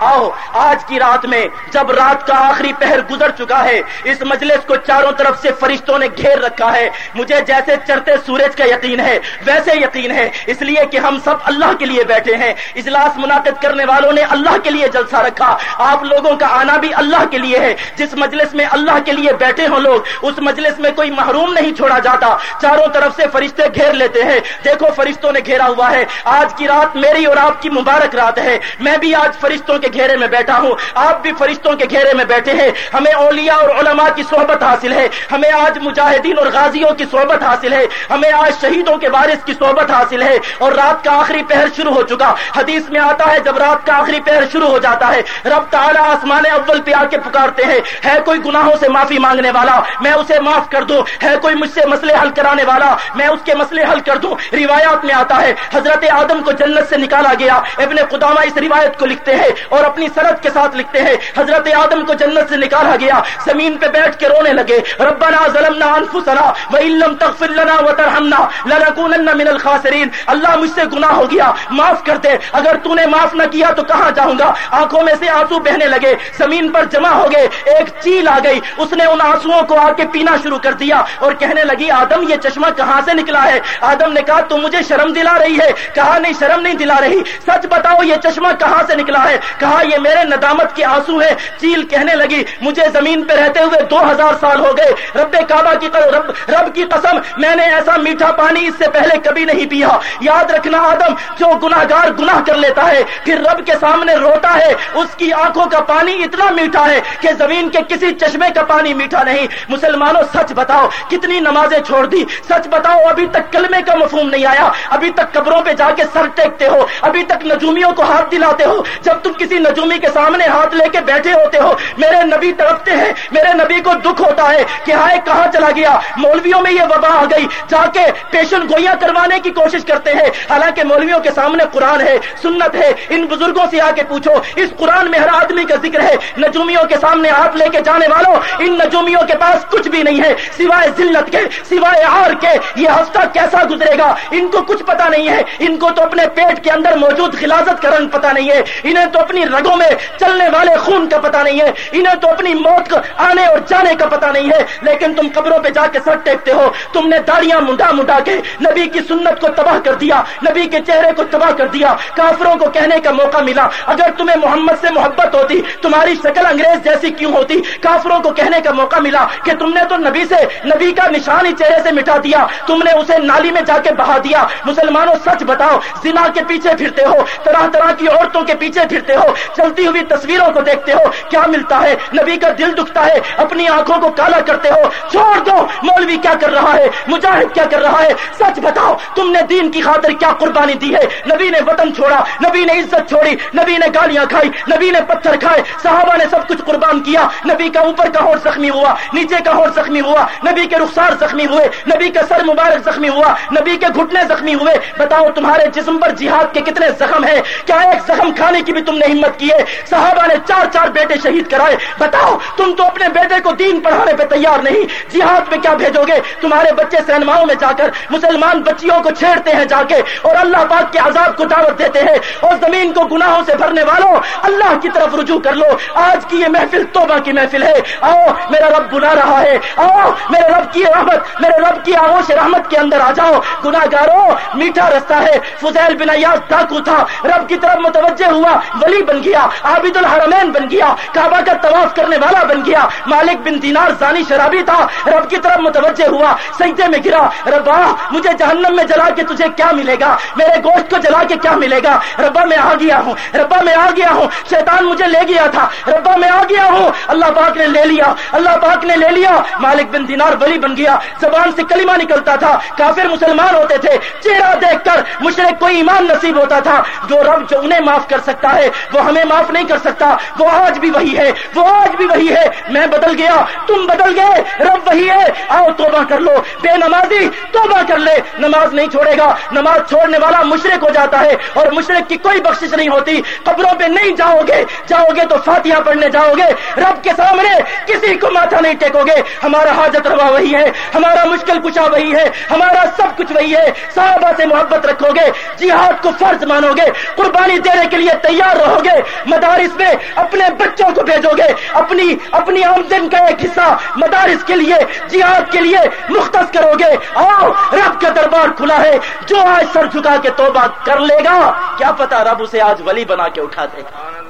آؤ، آج کی رات میں جب رات کا آخری پہر گزر چکا ہے، اس مجلس کو چاروں طرف سے فرشتوں نے گھیر رکھا ہے۔ مجھے جیسے چڑھتے سورج کا یقین ہے، ویسے یقین ہے۔ اس لیے کہ ہم سب اللہ کے لیے بیٹھے ہیں۔ اجلاس منعقد کرنے والوں نے اللہ کے لیے جلسہ رکھا۔ آپ لوگوں کا آنا بھی اللہ کے لیے ہے۔ جس مجلس میں اللہ کے لیے بیٹھے ہوں لوگ، اس مجلس میں کوئی محروم نہیں چھوڑا جاتا۔ چاروں طرف سے فرشتے گھیر لیتے ہیں۔ دیکھو، فرشتوں نے گھیرا ہوا ہے۔ آج کی رات میری اور آپ کی مبارک رات ہے۔ میں بھی آج فرشتوں کے گھیرے میں بیٹھا ہوں۔ آپ بھی فرشتوں کے گھیرے میں بیٹھے ہیں۔ ہمیں اولیاء اور علماء کی صحبت حاصل ہے۔ ہمیں آج مجاہدین اور غازیوں کی صحبت حاصل ہے۔ ہمیں آج شہیدوں کے وارث کی صحبت حاصل ہے۔ اور رات کا آخری پہر شروع ہو چکا۔ حدیث میں آتا ہے، جب رات کا آخری پہر شروع ہو جاتا ہے، رب تعالیٰ آسمان اول پہ آ کے پکارتے ہیں۔ ہے کوئی گناہوں سے معافی مانگنے والا؟ میں اسے معاف کر دوں۔ ہے کوئی مجھ سے مسئلے حل کرانے والا؟ میں اس کے مسئلے حل کر دوں۔ روایات میں آتا ہے، حضرت آدم کو جنت سے نکالا گیا۔ ابن قدامہ اس روایت کو لکھتے ہیں۔ اور اپنی سرد کے ساتھ لکھتے ہیں، حضرت آدم کو جنت سے نکالا گیا، زمین پہ بیٹھ کے رونے لگے، ربنا ظلمنا انفسنا وَإِن تغفر لنا وترحمنا لنكونن من الخاسرین۔ اللہ مجھ سے گناہ ہو گیا، معاف کر دے، اگر تو نے معاف نہ کیا تو کہاں جاؤں گا؟ آنکھوں میں سے آنسو بہنے لگے، زمین پر جمع ہو گئے، ایک چیل آ گئی، اس نے ان آنسو کو آ کے پینا شروع کر دیا اور کہنے لگی، آدم یہ چشمہ کہاں سے نکلا ہے؟ آدم نے کہا، تو مجھے شرم دلا رہی ہے، کہا، نہیں، شرم نہیں دلا رہی، سچ بتاؤ، یہ چشمہ کہاں سے نکلا ہے؟ کہا یہ میرے ندامت کے آنسو ہے چیل کہنے لگی مجھے زمین پہ رہتے ہوئے دو ہزار سال ہو گئے۔ رب کعبہ کی رب, رب کی قسم میں نے ایسا میٹھا پانی اس سے پہلے کبھی نہیں پیا۔ یاد رکھنا آدم جو گناہ گار گناہ کر لیتا ہے پھر رب کے سامنے روتا ہے اس کی آنکھوں کا پانی اتنا میٹھا ہے کہ زمین کے کسی چشمے کا پانی میٹھا نہیں۔ مسلمانوں سچ بتاؤ کتنی نمازیں چھوڑ دی۔ سچ بتاؤ ابھی تک کلمے کا مفہوم نہیں آیا۔ ابھی تک قبروں پہ جا کے سر ٹیکتے ہو۔ ابھی تک نجومیوں کو ہاتھ دلاتے ہو۔ جب تم کسی نجومی کے سامنے ہاتھ لے کے بیٹھے ہوتے ہو۔ میرے نبی تڑپتے ہیں، میرے نبی کو دکھ ہوتا ہے کہ ہائے کہاں چلا گیا؟ مولویوں میں یہ وبا آ گئی۔ جا کے پیشن گوئیاں کروانے کی کوشش کرتے ہیں۔ حالانکہ مولویوں کے سامنے قرآن ہے، سنت ہے۔ ان بزرگوں سے آ کے پوچھو۔ اس قرآن میں ہر آدمی کا ذکر ہے۔ نجومیوں کے سامنے ہاتھ لے کے جانے والوں، ان نجومیوں کے پاس کچھ بھی نہیں ہے۔ سوائے ذلت کے، سوائے آر کے، یہ ہفتہ کیسا گزرے گا؟ ان کو کچھ پتا نہیں ہے۔ ان کو تو اپنے پیٹ کے اندر موجود خلازت کا رنگ پتا نہیں ہے۔ انہیں تو اپنی رگوں میں چلنے والے خون کا پتا نہیں ہے، انہیں تو اپنی موت کو آنے اور جانے کا پتا نہیں ہے، لیکن تم قبروں پہ جا کے سر ٹیکتے ہو۔ تم نے داڑیاں منڈا منڈا کے نبی کی سنت کو تباہ کر دیا، نبی کے چہرے کو تباہ کر دیا، کافروں کو کہنے کا موقع ملا۔ اگر تمہیں محمد سے محبت ہوتی، تمہاری شکل انگریز جیسی کیوں ہوتی؟ کافروں کو کہنے کا موقع ملا کہ تم نے تو نبی سے، نبی کا نشان ہی چہرے سے مٹا دیا، تم نے اسے نالی میں جا کے بہا دیا۔ مسلمانوں، سچ بتاؤ، زنا کے پیچھے پھرتے ہو، طرح طرح کی عورتوں کے پیچھے پھرتے ہو چلتی ہوئی تصویروں کو دیکھتے ہو، کیا ملتا ہے؟ نبی کا دل دکھتا ہے، اپنی آنکھوں کو کالا کرتے ہو۔ چھوڑ دو، مولوی کیا کر رہا ہے؟ مجاہد کیا کر رہا ہے؟ سچ بتاؤ، تم نے دین کی خاطر کیا قربانی دی ہے؟ نبی نے وطن چھوڑا، نبی نے عزت چھوڑی، نبی نے گالیاں کھائی، نبی نے پتھر کھائے، صحابہ نے سب کچھ قربان کیا۔ نبی کا اوپر کا ہور زخمی ہوا، نیچے کا ہور زخمی ہوا، نبی کے رخسار زخمی ہوئے، نبی کا سر مبارک زخمی ہوا، نبی کے گھٹنے زخمی ہوئے۔ بتاؤ تمہارے جسم پر جہاد کے کتنے زخم ہیں؟ کیا ایک زخم کھانے کی بھی تم نے ہمت کی ہے صحابہ نے چار چار بیٹے شہید کرائے۔ بتاؤ، تم تو اپنے بیٹے کو دین پڑھانے پہ تیار نہیں، جہاد میں کیا بھیجو گے؟ تمہارے بچے سینماؤں میں جا کر مسلمان بچیوں کو چھیڑتے ہیں جا کے، اور اللہ پاک کے عذاب کو دعوت دیتے ہیں، اور زمین کو گناہوں سے بھرنے والوں، اللہ کی طرف رجوع کر لو۔ آج کی یہ محفل توبہ کی محفل ہے۔ آؤ، میرا رب بلا رہا ہے۔ آؤ، میرے رب کی رحمت، میرے رب کی آغوش رحمت کے اندر آ جاؤ۔ گناہ گارو میٹھا رستہ ہے۔ فضیل بن ایاز ڈاکو تھا۔ رب کی طرف متوجہ ہوا، ولی بن گیا، عابد الحرمین بن گیا، کعبہ کا طواف کرنے والا بن گیا، مالک بن دینار زانی شرابی تھا، رب کی طرف متوجہ ہوا، سجدے میں گرا، ربا، مجھے جہنم میں جلا کے تجھے کیا ملے گا؟ میرے گوشت کو جلا کے کیا ملے گا؟ ربا میں آ گیا ہوں، ربا میں آ گیا ہوں، شیطان مجھے لے گیا تھا، ربا میں آ گیا ہوں، اللہ پاک نے لے لیا، اللہ پاک نے لے لیا، مالک بن دینار ولی بن گیا، زبان سے کلمہ نکلتا تھا، کافر مسلمان ہوتے تھے، چہرہ دیکھ کر مشرق کوئی ایمان نصیب ہوتا تھا، جو رب جو انہیں معاف کر سکتا ہے، وہ ہمیں معاف نہیں کر سکتا۔ وہ آج بھی وہی ہے۔ وہ آج بھی وہی ہے۔ میں بدل گیا۔ تم بدل گئے۔ رب وہی ہے۔ آؤ توبہ کر لو۔ بے نمازی توبہ کر لے۔ نماز نہیں چھوڑے گا۔ نماز چھوڑنے والا مشرق ہو جاتا ہے اور مشرق کی کوئی بخشش نہیں ہوتی۔ قبروں پہ نہیں جاؤ گے۔ جاؤ گے تو فاتحہ پڑھنے جاؤ گے۔ رب کے سامنے کسی کو ماتھا نہیں ٹیکو گے۔ ہمارا حاجت روا وہی ہے۔ ہمارا مشکل کچا وہی ہے۔ ہمارا سب کچھ وہی ہے۔ صحابہ سے محبت رکھو گے۔ جہاد کو فرض مانو گے۔ قربانی دینے کے لیے تیار رہو گے۔ گے، مدارس میں اپنے بچوں کو بھیجو گے۔ اپنی اپنی آمدن کا ایک حصہ مدارس کے لیے، جہاد کے لیے مختص کرو گے۔ آؤ، رب کا دربار کھلا ہے۔ جو آج سر جھکا کے توبہ کر لے گا، کیا پتا رب اسے آج ولی بنا کے اٹھا دے گا۔